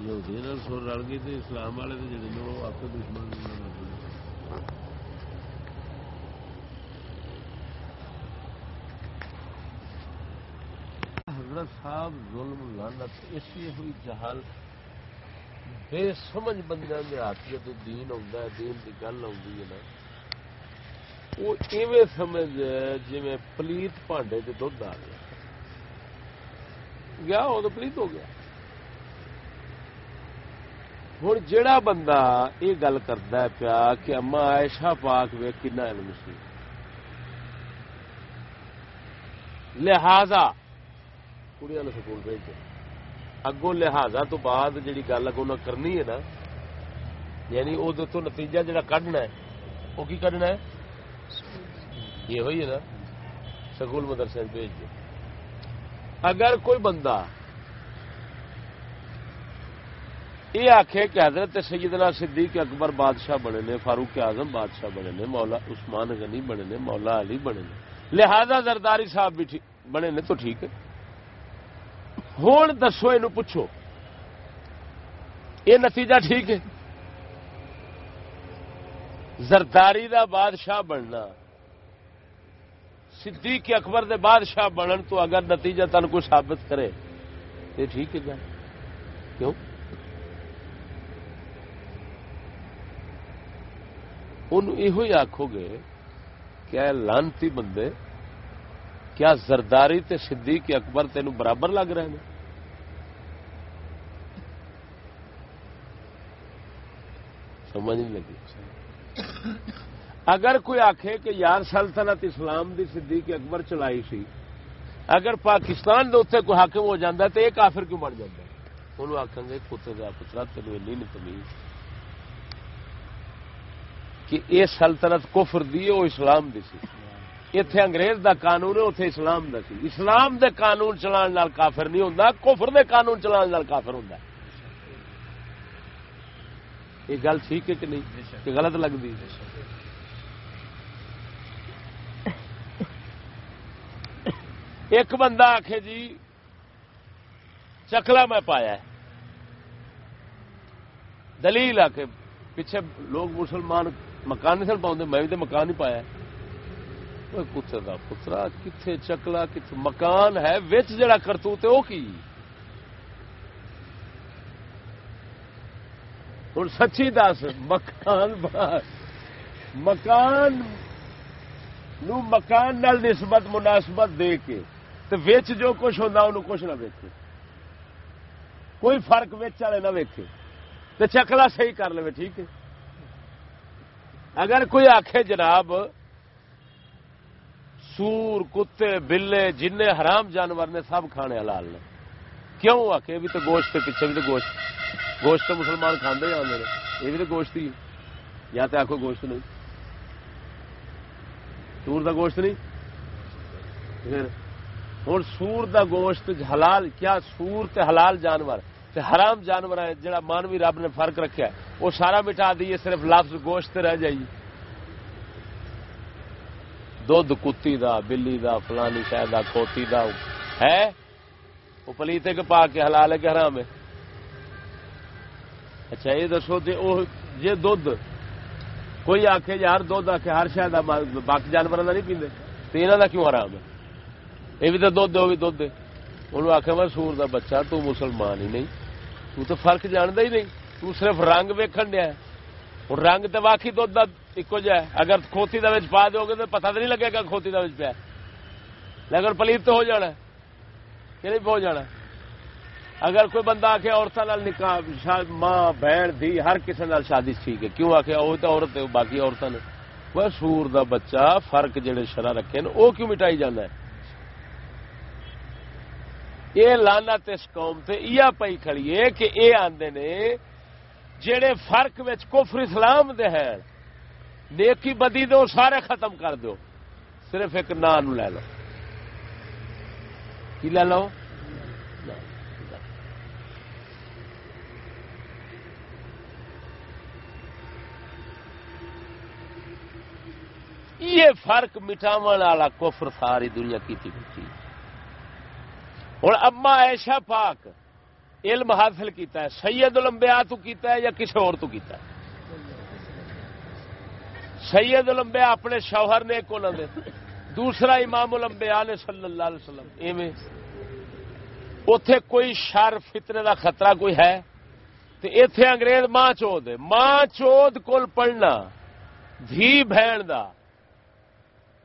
یہودی سر رل گئی تو اسلام والے تو جڑے نے وہ آپ دشمن حضرت صاحب ظلم لانت اس لیے ہوئی جہال بے سمجھ بندے کے ہاتھ جب دین آ دین کی گل آئی ہے نا۔ وہ ایویں سمجھ جی پلیت پانڈے سے دھد آ گیا۔ گیا، وہ تو پلیت ہو گیا۔ ہوں جڑا بندہ یہ گل کرتا پیا کہ اما ایشا پاک وے کنا علم سی۔ لہذا کڑیاں نے سکول بھیج اگوں لہذا تو بعد جی گل اگوں کرنی ہے نا یعنی وہ تو نتیجہ جڑا کھنا ہے وہ کی کھنا ہے؟ یہ ہوئی ہے نا، سکول مدرسے بھیج دو اگر کوئی بندہ یہ آخے کہ حضرت سیدنا صدیق اکبر بادشاہ بنے نے، فاروق اعظم بادشاہ بنے نے، مولا عثمان غنی بنے نے، مولا علی بنے نے۔ لہذا زرداری صاحب بھی بنے نے تو ٹھیک ہے۔ ہوں دسو یہ پوچھو۔ یہ نتیجہ ٹھیک ہے؟ زرداری دا بادشاہ بننا، صدیق اکبر دے بادشاہ بنن تو اگر نتیجہ تن کو ثابت کرے تو ٹھیک ہے کیوں؟ یہ آخو گے کیا لانتی بندے کیا زرداری تے صدیق اکبر تین برابر لگ رہے ہیں سمجھ نہیں لگی اگر کوئی آخے کہ یار سلطنت اسلام دی صدیق اکبر چلائی سی اگر پاکستان دے اتنے کوئی حاکم ہو جاتا ہے تو یہ کافر کیوں بن جاتا ہے انہوں آخیں گے کتے کا پترا تین نہیں تمیز کہ یہ سلطنت کفر دی وہ اسلام دی سی۔ اتے انگریز دا قانون ہے اتے اسلام دا سی۔ اسلام دے قانون چلان نال کافر نہیں ہوں کفر دے قانون چلان نال کافر ہوں یہ گل ٹھیک ہے کہ نہیں؟ کہ غلط لگتی ایک بندہ آخ جی چکلا میں پایا ہے۔ دلیل آ کے پیچھے لوگ مسلمان مکان نہیں سن پاؤں میں بھی تو مکان ہی پایا۔ کتے کا پترا کتنے چکلا کتنے مکان ہے، وچ جڑا کرتوت وہ کی؟ ہوں سچی دس، مکان مکان نو مکان نال نسبت، مناسبت دے کے تو وچ جو کچھ ہوتا انہوں کچھ نہ ویکے کوئی فرق وچ والے نہ ویکے تو چکلا صحیح کر لے، ٹھیک ہے؟ اگر کوئی آخے جناب، سور، کتے، بلے جن حرام جانور نے سب کھانے حلال نے۔ کیوں آ کے بھی تو گوشت پیچھے بھی تو گوشت۔ گوشت تو مسلمان کھانے ہی آدھے یہ بھی تو گوشت ہی یا تو آخو گوشت نہیں۔ سور کا گوشت نہیں؟ ہوں سور دا گوشت حلال، کیا سور تے حلال جانور؟ تے حرام جانور ہے جڑا مانوی رب نے فرق رکھا ہے۔ وہ سارا مٹا دیے صرف لفظ گوشت رہ جائیے دھد کتی دا، بلی دا، فلانی شہ دا، کھوتی دا۔ ہے؟ وہ پلیتے کے پا کے حلال ہے کہ حرام ہے؟ اچھا یہ دسو جی دھد کوئی آخے یار جی، دھد آ کے ہر شاید باقی جانور کا نہیں پیندے۔ تو یہاں کا کیوں حرام ہے؟ یہ بھی تو دھد وہ بھی دھد انہوں آخیا میں سور دا بچہ، تو مسلمان ہی نہیں۔ تو تو فرق جانتا ہی نہیں۔ تو صرف رنگ ویکن دیا ہوں رنگ تو واقعی دھد کا ایک جہ اگر کھوتی دا پا دو گے تو پتہ تو نہیں لگے گا کھوتی دا پیا لیکن پلیت تو ہو جانا کہ نہیں یعنی ہو جانا اگر کوئی بندہ آ کے عورتوں نکاح ماں، بہن دی ہر کسی نال شادی ٹھیک ہے۔ کیوں آ کے وہ تو عورت باقی عورتوں نے وہ سور دا بچہ فرق جڑے شرح رکھے وہ کیوں مٹائی جانا ہے؟ یہ لانا اس قوم سے یہ پی کھڑی ہے کہ یہ آدھے نے جڑے فرق کفر اسلام دے ہیں، نیکی بدی دو سارے ختم کر دو صرف ایک نان لے لو۔ کی لے لو؟ یہ فرق مٹاو والا کفر ساری دنیا کی تھی ہوں اما ایشا پاک علم حاصل کیتا ہے، سید الانبیاء تو کیتا ہے یا کسی اور تو کیتا ہے؟ سید الانبیاء اپنے شوہر نے ایک دے، دوسرا امام الانبیاء نے صلی اللہ علیہ وسلم۔ ایویں۔ اتے کوئی شر، فتنے دا خطرہ کوئی ہے؟ تو اتے انگریز ماں چود ماں چود کول پڑھنا، دھی بہن دا۔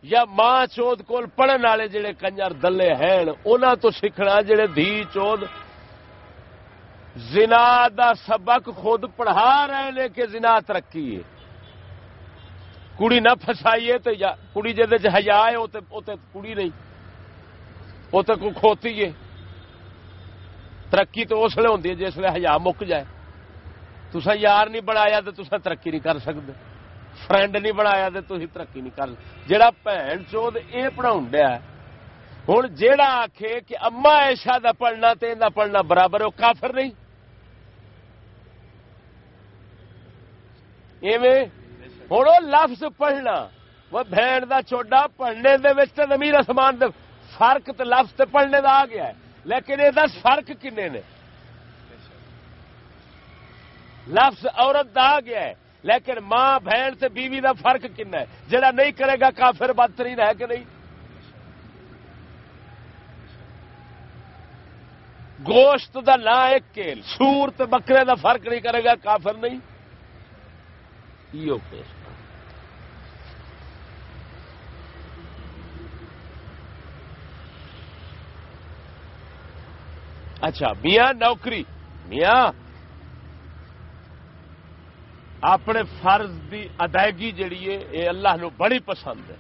یا ماں چود کول پڑھن والے جڑے کنجر دلے ہیں انہوں تو سیکھنا جڑے دھی چود زنا دا سبق خود پڑھا رہے ہیں کہ زنا ترقی ہے۔ کڑی نہ فسائیے تو کڑی جہد ہزا ہے وہ کڑی نہیں۔ وہ تو کوئی کھوتی ہے۔ ترقی تو اس لیے ہوتی ہے جس ہزار مک جائے۔ تسا یار نہیں بنایا تو تسا ترقی نہیں کر سکتے فرینڈ نہیں بنایا تو تھی ترقی نہیں کر جا چود یہ پڑھا ہوں جا آخ کہ اما ایشا دا پڑھنا تو یہ پڑھنا برابر ہے، وہ کافر نہیں۔ ایویں ہوں وہ لفظ پڑھنا، وہ بہن دا چوڈا پڑھنے دے نمیر اسمان دے فرق تو لفظ پڑھنے دا آ گیا ہے۔ لیکن یہ دس فرق کنے نے؟ لفظ عورت دا آ گیا ہے۔ لیکن ماں بہن سے بیوی دا فرق کن ہے؟ جڑا نہیں کرے گا کافر بدترین ہے کہ نہیں؟ گوشت دا نا ایک کیل سور بکرے دا فرق نہیں کرے گا، کافر نہیں؟ یہ اچھا میاں نوکری۔ میاں اپنے فرض دی ادائیگی جیڑی ہے یہ اللہ نو بڑی پسند ہے۔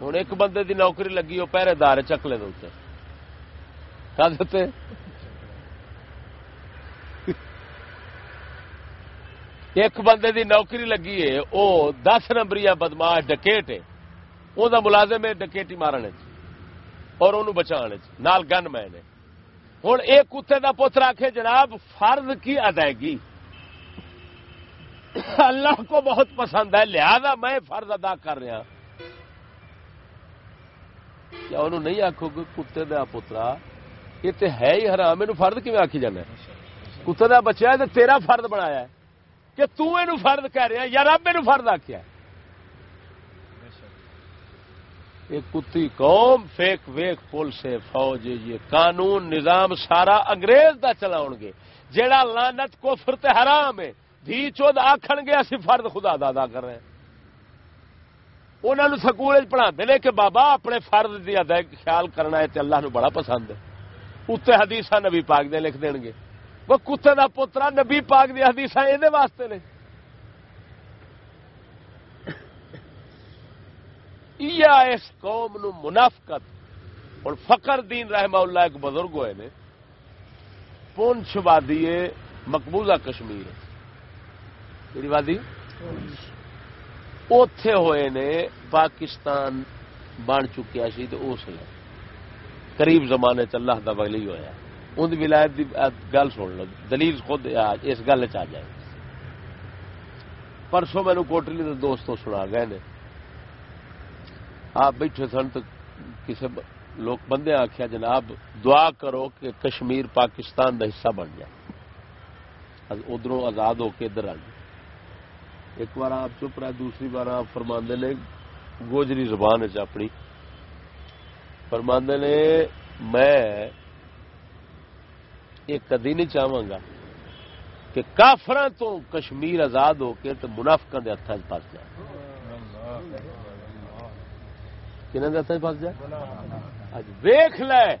ہوں ایک بندے دی نوکری لگی وہ پہرے دار چکلے دے ایک بندے دی نوکری لگی ہے وہ دس نمبری بدماش ڈکیٹ ہے۔ وہ ملازم ہے، ڈکیٹی مارنے چ اور انہوں بچا نال گن مین ہوں ایک کتے کا پتر آخ جناب، فرض کی ادائیگی؟ اللہ کو بہت پسند ہے، لہذا میں فرض ادا کر رہا کیا انہوں نہیں آخو گے، کتے کا پوترا یہ تو ہے ہی حرام یہ فرد کیون آخی جانا کتے کا بچہ ہے تو تیرا فرد بنایا ہے۔ کہ تین فرد کہہ رہا یا رب یہ فرد آخیا یہ کتی قوم فیک ویک پل سے فوج، یہ قانون، نظام سارا انگریز دا چلا گے۔ جیڑا لانت کو فرت حرام ہے دھی چود آخر گے اسی فرد خدا دا ادا کر رہے ہیں۔ انہوں نے سکول پڑھا دے کہ بابا اپنے فرد دی ادا خیال کرنا ہے تے اللہ نو بڑا پسند ہے۔ اتنے حدیث نبی پاک دے لکھ دین گے۔ وہ کتے دا پوترا نبی پاک دی حدیث یہ واسطے نے۔ اس قوم نو منافقت۔ اور فقر دین رحمہ اللہ ایک بزرگ ہوئے نے۔ پونچھ وادی مقبوضہ کشمیر۔ وادی اتے ہوئے نے پاکستان بن چکیا سی تو اس لیے قریب زمانے چ اللہ دا ولی ہویا ان ولایت دی گل سن لو دلیل خود اس گل چ جائے پرسوں مینو کوٹلی کے دوستوں سنا گئے نے آپ بیٹھے سن تو کسی لوگ بندے آخیا جناب دعا کرو کہ کشمیر پاکستان کا حصہ بن جائے ادھر آزاد ہو کے ادھر آ جائے ایک بار آپ چپ رہے، دوسری بار آپ فرماندے نے گوجری زبان اپنی۔ فرماندے نے، میں یہ کدی نہیں چاہوں گا کہ کافر تو کشمیر آزاد ہو کے تو منافقہ کے ہاتھ پس جائے۔ پس جائے؟ ویخ لے،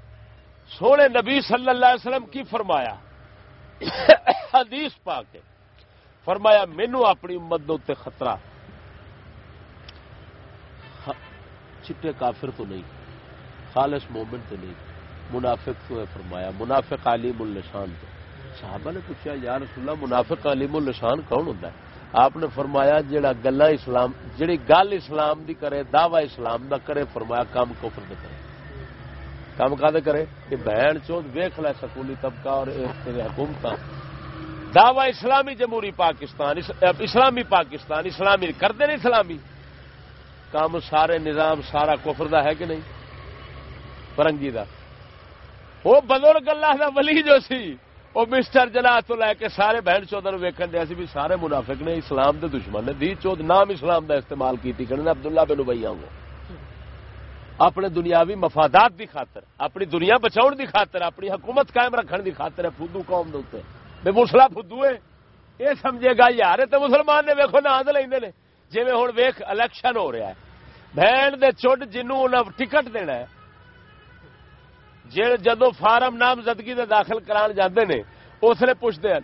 سونے نبی صلی اللہ علیہ وسلم کی فرمایا۔ حدیث پا کے فرمایا مینو اپنی امت تے خطرہ۔ چٹے کافر تو نہیں، خالص مومن تو نہیں، منافق تو ہے فرمایا، منافق علیم الشان تو۔ صحابہ نے پوچھا، یا رسول اللہ، منافق علیم الشان کون ہوتا ہے؟ آپ نے فرمایا، جڑا گلا اسلام، جڑی گل اسلام دی کرے، دعوی اسلام دا کرے، فرمایا، کام کفر دے کرے۔ کام کا دے کرے؟ کہ بہن چوت ویخ لے سکولی طبقہ اور حکومت دعوی اسلامی جمہوری پاکستان اسلامی پاکستان، اسلامی کرتے نہیں اسلامی؟ کام سارے نظام، سارا کفر دا ہے کہ نہیں؟ فرنگی دا۔ وہ بزرگ اللہ دا ولی جو سی، وہ مسٹر جناح تو لے کے سارے بہن چودہ ویکن دیا سی بھی سارے منافق نے اسلام دے دشمن نے۔ دی چود نام اسلام دا استعمال کیتی کرنے عبداللہ بن ابئی آؤں اپنے دنیاوی مفادات دی خاطر، اپنی دنیا بچاؤ دی خاطر، اپنی حکومت قائم رکھنے دی خاطر ہے فدو قوم دے بے مسلا فدو ہے یہ سمجھے گا یار تو مسلمان نے ویکو ناند لے جی ہوں ویخ الیکشن ہو رہا ہے۔ بہن دے چڈ جنوں ٹکٹ دینا ہے۔ جی جدو فارم نامزدگی دے داخل کران جاندے نے، اس نے پوچھتے ہیں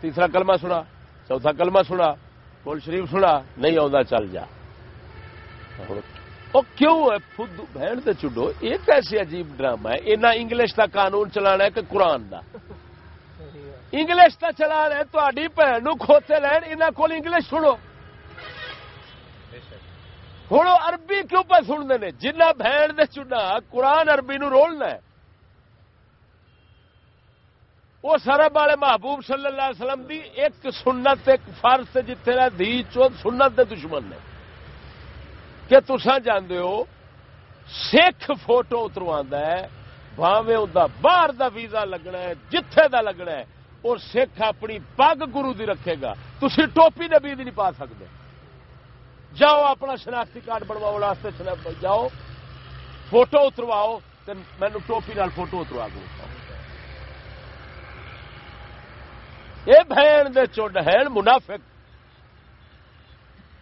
تیسرا کلمہ سنا، چوتھا کلمہ سنا بول شریف سنا، نہیں آتا چل جا۔ وہ کیوں ہے خود بہن سے چڈو ایک ایسی عجیب ڈرامہ ہے۔ اینا انگلش کا قانون چلانا ہے کہ قرآن دا۔ انگلش کا چلانا ہے تاری بھن کھوتے لین انہوں کو انگلش سنو۔ ہوں اربی کیوں پہ سنتے ہیں جنہ بہن دے چنا قرآن اربی نو رولنا ہے۔ وہ سرب والے محبوب صلی اللہ علیہ وسلم دی ایک سنت، ایک فرض جتنے دھی چوت سنت دے دشمن نے۔ کہ تسا جانے ہو، سکھ فوٹو اتروا ہے بھاوے باہر دا ویزا لگنا ہے، جتھے دا لگنا ہے، اور سکھ اپنی پگ گرو دی رکھے گا۔ تھی ٹوپی نبی نہیں پا سکتے جاؤ اپنا شناختی کارڈ بنواؤ واسطے جاؤ، فوٹو اترواؤ مینو ٹوپی نال فوٹو اتروا دو یہ بہن دے چڈ ہے منافق۔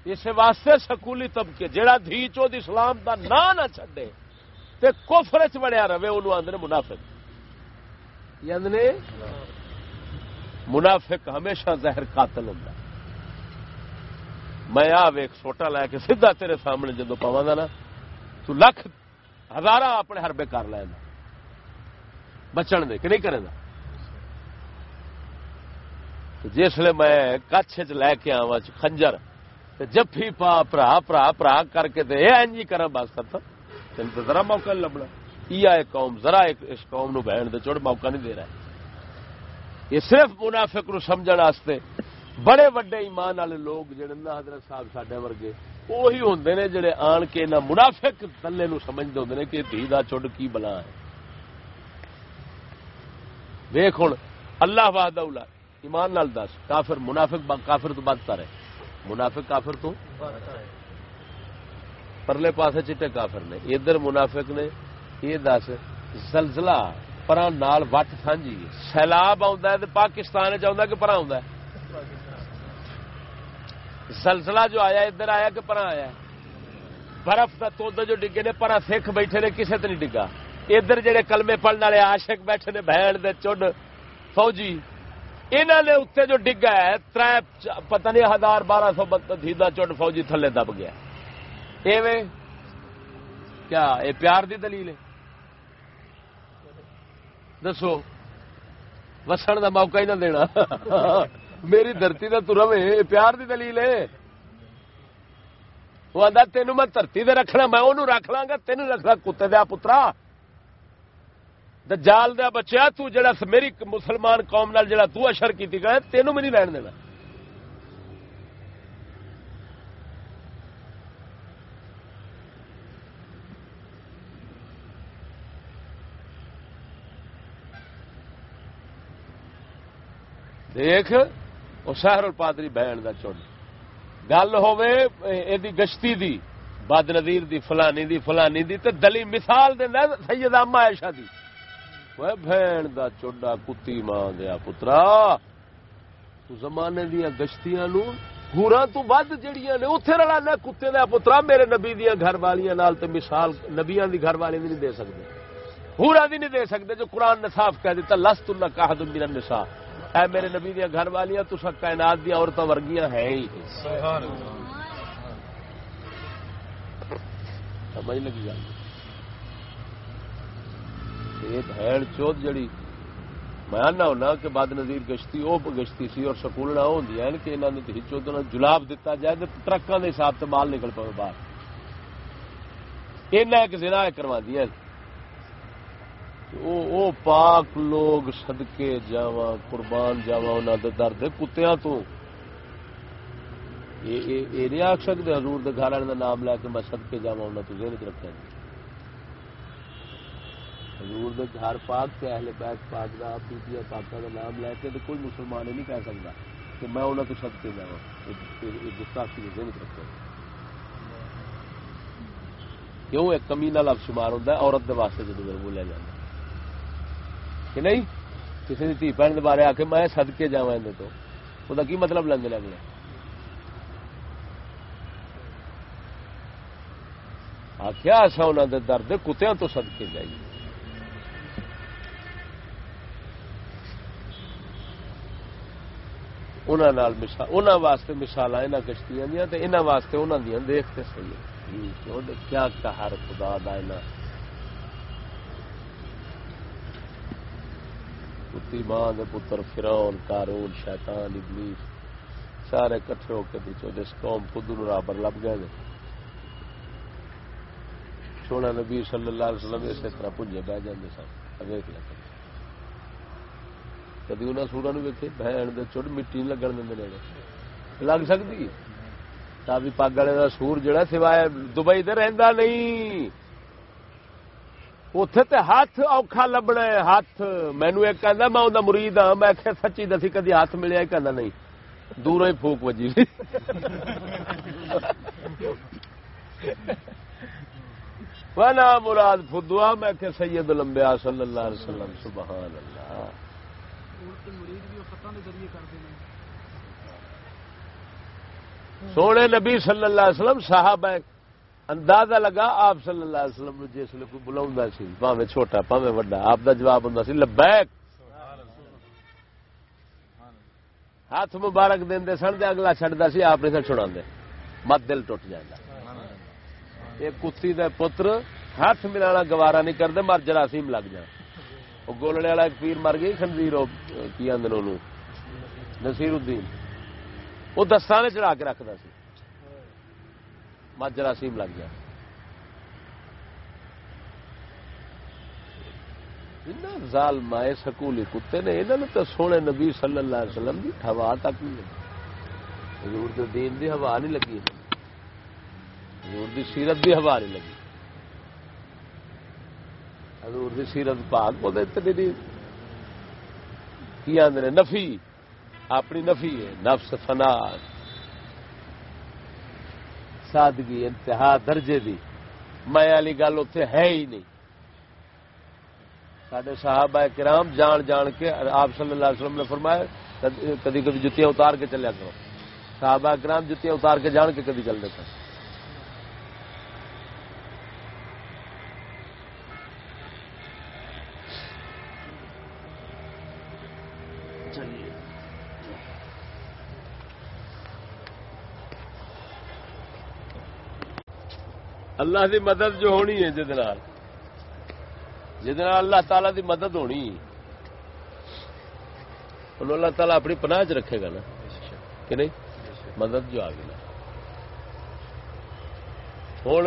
اس واسطے سکولی طبقے جہاں دھی چود اسلام دا نا نہ چڈے تے کوفر چ بڑیا رہے انہوں آدھے منافق۔ یہ منافق ہمیشہ زہر قاتل ہوں میں آ ویک سوٹا لے کے سیدا تیرے سامنے جدو پوا گا نا، تو لکھ ہزار اپنے ہربے کر لینا بچن دے، کہ نہیں کرے گا جسے میں کچھ چ لے کے آوا خنجر۔ جفی پا، پرا پرا پرا کر کے تے اے جی کرا بس کرتا تین تو ذرا موقع نہیں لبنا۔ یہ قوم، ذرا اس قوم نو بہن دے چوڑ موقع نہیں دے رہا یہ صرف منافق نو سمجھنے بڑے وڈے ایمان والے لوگ جڑے نا حضرت صاحب سڈے ورگے وہی ہوں نے جڑے آن کے نہ منافق تلے نو سمجھتے ہوں کہ دھی دا چڈ کی بلا ہے۔ ویخ ہوں اللہ بہاد ایمان نال دس، کافر منافق کافر تو بدتا رہے منافق کافر تو پرلے پاسے چٹے کافر نے۔ ادھر منافق نے یہ دس، زلزلہ پر وٹ سانجی۔ سیلاب آ پاکستان چاہتا کہ پر آ سلسلہ جو آیا، ادھر آیا کہ پرا آیا؟ برف کا تود جو ڈگے نے پرا سکھ بیٹھے نے کسی نہیں ڈگا۔ ادھر جڑے کلمے پڑھنے والے آشک بیٹھے نے، بہن دے چڈ۔ فوجی انہوں نے اتنے جو ڈگا ہے تر پتہ نہیں ہزار بارہ سو دھیدا چڈ، فوجی تھلے دب گیا۔ ایویں؟ کیا؟ یہ پیار دی دلیل ہے؟ دسو، وسن کا موقع ہی نہ دینا۔ میری دھرتی کا تو روے پیار دی دلیل ہے۔ وہ آدھا تینوں میں دھرتی دے رکھنا، میں انہوں رکھ لاں گا، تینوں رکھنا کتے دیا پترا۔ جال دیا بچیا، تو جڑا میری مسلمان قوم نال جڑا تو اشر کی تینوں میں نہیں رہن دینا۔ دیکھ وہ سہر پادری بہن کا چن۔ گل گشتی دی، بد ندیر دی، فلانی دی فلانی دی، تے دلی مثال دینا سید اما ایشا دی۔ وہ بہن دا چوڈا کتی ماں دیا پترا، تو زمانے دیا گشتیاں نو گورا تو ود جڑیاں نے، اوتھے رلانا کتے دا پترا، میرے نبی دیا گھر والیاں نال تے مثال نبیاں دی گھر والی نہیں دے سکدے۔ ہورا دی نہیں دے سکدے، جو قرآن نے صاف کہہ دیتا لست اللہ کہد من النساء۔ اے میرے نبی دیا گھر والیاں تو سب کائنات دیا عورتوں ورگیاں ہے ہی۔ سمجھ لگی گل؟ یہ بھڑ چوت جڑی، میں آنا ہونا کہ بد نظیر گشتی وہ گشتی سی اور سکول نہ ہوں کہ انہوں نے چوت جلاب دتا جائے تو ٹرکوں کے حساب سے مال نکل پائے باہر۔ ایسا ایک زنا کروا دیا او پاک لوگ سدکے جاوا قربان جاوا انہوں دے درد کتیا تو۔ یہ نہیں آخ سکتے حضور دے گھر والے نام لے کے میں سدکے جا انہوں تو ذہن چ رکھا حضور دے گھر پاک سے اہل بیت پاک دا پیپیا پاکا دا نام لے کے تو کوئی مسلمان نہیں کہہ سکتا کہ میں انہوں کو سب کے جاؤں گستاخی کے ذہن رکھو کیوں؟ ایک کمینا لفظ شمار ہوتا ہے، عورت دے واسطے جب بولیا جاتا ہے کہ نہیں، کسی نے دھی بہن بارے آ کے میں سدکے جا تو۔ وہ کی مطلب لگنے لگ گیا آخیا ایسا انہوں نے درد کتوں تو سدکے جائیے انہوں واسطے مثال یہاں کشتیاں دیا انہوں واسطے انہوں دیا دیکھتے سی کیا ہر خدا دا پتی ماں دے پتر فرون کارون شیطان، ابلیس، سارے کٹھے ہو کے پیچھے جس قوم خود برابر لب گئے سونا نبی صلی اللہ علیہ وسلم اسی طرح پنجے بہ جاتے سن۔ ویک لگ کدی انہیں سورا نو ویکے بہن دے چٹ مٹی لگن دیں نیڑے۔ لگ سکتی تابی پگ والے کا سور جڑا سوائے دبئی دے رہندا نہیں۔ اتے تے ہاتھ اوکھا لبنا ہے، ہاتھ۔ مینو ایک کہہ میں انہیں مرید ہاں میں کہ سچی دسی کدی ہاتھ ملیا کہ نہیں۔ دور ہی پھوک وجی۔ بجی مراد فدوا، میں کہ سید لمبیا صلی اللہ علیہ وسلم، سبحان اللہ۔ سونے نبی صلی اللہ علیہ وسلم صاحب اندازہ لگا آپ صلی اللہ علیہ وسلم جس لیے کوئی بلا سی پاوے چھوٹا پاوے وڈا، آپ دا جواب ہوں سی، لبیک! ہاتھ مبارک دے سن دے اگلا چڑھتا سی، آپ نے سر چھڑا دے مت دل ٹوٹ جائے یہ کتی دے پتر ہاتھ ملانا گوارا نہیں کرتے مر جراثیم لگ جائے وہ گولڑے والا ایک پیر مر گئی، خنزیر کی آدھے نصیر الدین وہ دستان چڑھا کے رکھتا سی۔ مر جراثیم لگ گیا زال مائے سکولی کتے نے انہوں نے تو سونے نبی صلی اللہ علیہ وسلم کی ہوا تک نہیں حضور دے دین دی ہوا نہیں لگی حضور دی سیرت دی ہوا نہیں لگی حضور دی سیرت پاک بولے اتنی کی آدھے نفی اپنی نفی ہے نفس فنا سادگی، انتہا درجے دی۔ میں والی گل اتے ہے ہی نہیں۔ سڈے صحابہ کرام جان جان کے آپ صلی اللہ علیہ وسلم نے فرمایا کدی کدی جتیاں اتار کے چلیا کرو۔ صحابہ کرام جتیاں اتار کے جان کے کدی چل دیتا چلیے۔ اللہ دی مدد جو ہونی ہے جد جد اللہ تعالی دی مدد ہونی۔ انہوں اللہ تعالیٰ اپنی پناہ چ رکھے گا نا۔ کہ نہیں؟ مدد جو آ گئی ہوں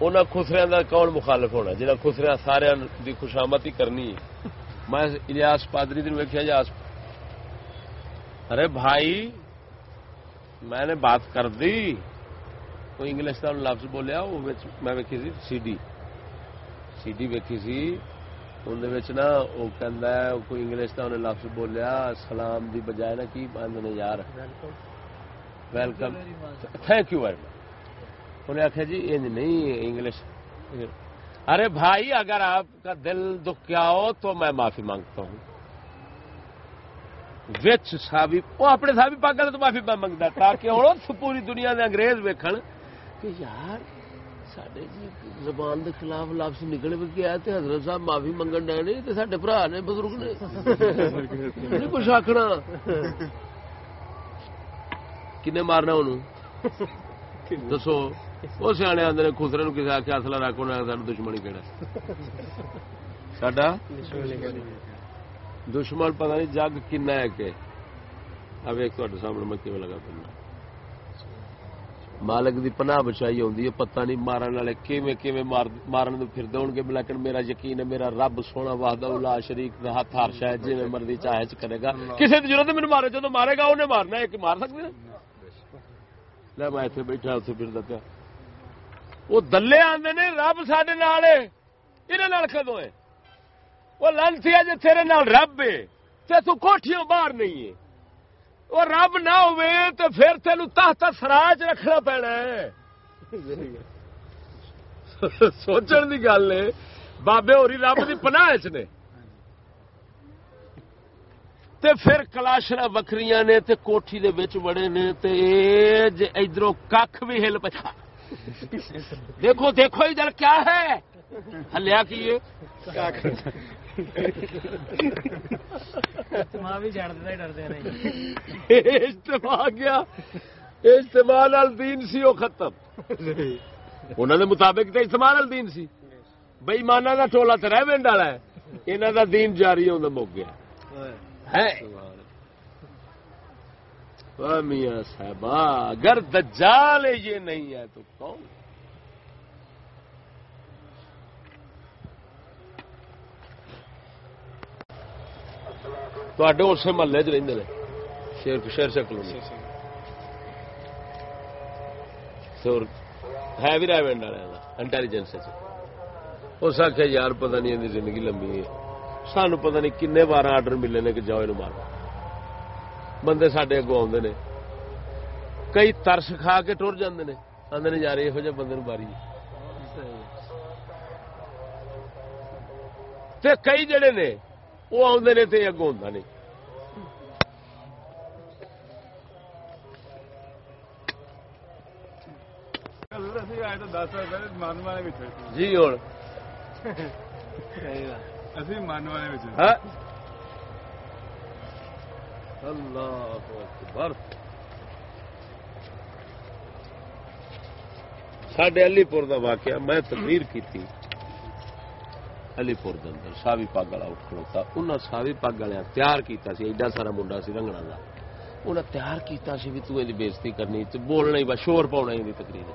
ان خسریا کا کون مخالف ہونا؟ جہاں خسریا سارا دی خوشامت ہی کرنی میں الیاس پادری دن ویکیا جاس ارے بھائی، میں نے بات کر دی۔ کوئی انگلش کا لفظ بولیا میں ویکھی سی سی ڈی سی ڈی ویکھی سی اندر نا وہ کوئی انگلش کا انہیں لفظ بولیا سلام دی بجائے نا کی نے یار welcome thank you very much انہیں آخیا جی انج نہیں انگلش ارے بھائی اگر آپ کا دل دکھیا ہو تو میں معافی مانگتا ہوں وچ سابی وہ اپنے سابی پاگل تو معافی منگتا تاکہ ہوں پوری دنیا دے انگریز ویکھن کہ یار سڈے جی زبان دے خلاف لفظ نکل بھی گیا تے حضرت صاحب معافی منگن ڈے نہیں تے سڈے برا نے، بزرگ نے۔ کچھ آخنا کنے مارنا انہوں دسو۔ وہ سیانے آدھے نے خسرے نو کسی آخیا اصلا رکھو نہ سا دشمنی کہڑا سڈا دشمن پتہ نہیں جگ کن ہے کہ۔ اب ایک سامنے میں کیون لگا پڑنا مالک دی پناہ بچائی ہوندی ہے پتہ نہیں مارن والے کیویں کیویں مارن دے پھر دون گے لیکن میرا یقین ہے میرا رب سونا وحدہ لا شریک دا ہاتھ ہر شاید جی میں مرضی چاہے چ کرے گا۔ کسی دی ضرورت مینوں مارے؟ جدوں مارے گا اونے مارنا ہے کہ مار سکدے لے میں ایتھے بیٹھا اوتھے پھردا پیا او دلے آندے نے رب ساڈے نال ہے۔ انہاں نال کدوں ہے؟ وہ لانسی جی تیرے نال رب ہے۔ تے تو کوٹھیوں باہر نہیں ہے۔ وہ رب نہ ہوئے تو پھر تین تحت سراج رکھنا پینا ہے۔ سوچن کی گل ہے۔ بابے ہوری رب کی پناہ چ نے۔ تے پھر کلاشرا وکری نے تے کوٹھی دے وچ بڑے نے تے ادھر کھ بھی ہل پہ دیکھو دیکھو ادھر کیا ہے۔ ہلیا کی اجتماع گیا اجتماع دین سی وہ ختم۔ انہوں نے مطابق تو اجتماع دین سی۔ بئی مانا کا ٹولا تو رہ ونڈ والا ہے۔ انہوں کا دین جاری ہوتا مک گیا۔ ہے۔ میاں صاحبہ اگر دجال یہ نہیں ہے تو کون؟ تے اسے محلے چ رہتے ہیں شیر شیر سے کلونی ہے بھی رائے ونڈ والے انٹیلیجنس اس آخیا یار پتہ نہیں یہ زندگی لمبی ہے سان پتہ نہیں کن بار آرڈر ملے نے کہ جاؤ یہ مار بندے سڈے اگوں آدھے نے کئی ترس کھا کے ٹر جاندے نے آدھے نے یار یہو جہ بندے ماری تے کئی جڑے نے وہ آدھے نے تے اگوں ہوں نہیں جی ہوں اللہ اکبر سڈے علی پور کا واقعہ میں تقریر کی علی پور کے اندر ساوی پگ والا کھلوتا انہیں ساوی پگ والے تیار کیتا سی ایڈا سارا منڈا سی رنگنا کا انہیں تیار کیتا سی بھی تو یہ بےزتی کرنی بولنا ہی بس شور پاؤنا ہی تقریر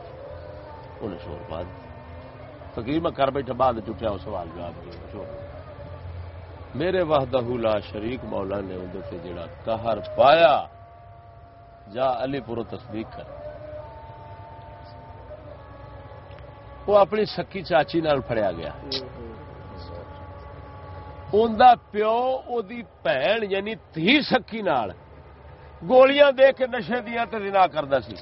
انہیں شور پا تقریر میں کر بیٹھا بعد چٹیا وہ سوال جواب شور میرے وحدہ لا شریک مولا نے اندر سے جڑا قہر پایا جا علی پور تصدیق کر وہ اپنی سکی چاچی نال فڑیا گیا اندا پیو او بھن یعنی تھی سکی نال گولیاں دے کے نشے دیا تو دنا کرتا سی۔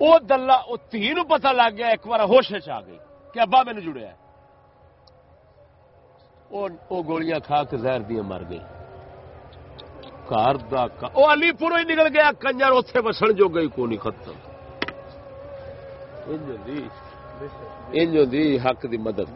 وہ دلہ وہ تھی نو پتہ لگ گیا، ایک بار ہوش آ گئی کہ ابا مینو جڑیا وہ گولیاں کھا کے زہر دیا مر گئی۔ گھر وہ علی پورو ہی نکل گیا، کنجر اتے وسن جو گئی کو نہیں ختم۔ انجو دی حق دی مدد۔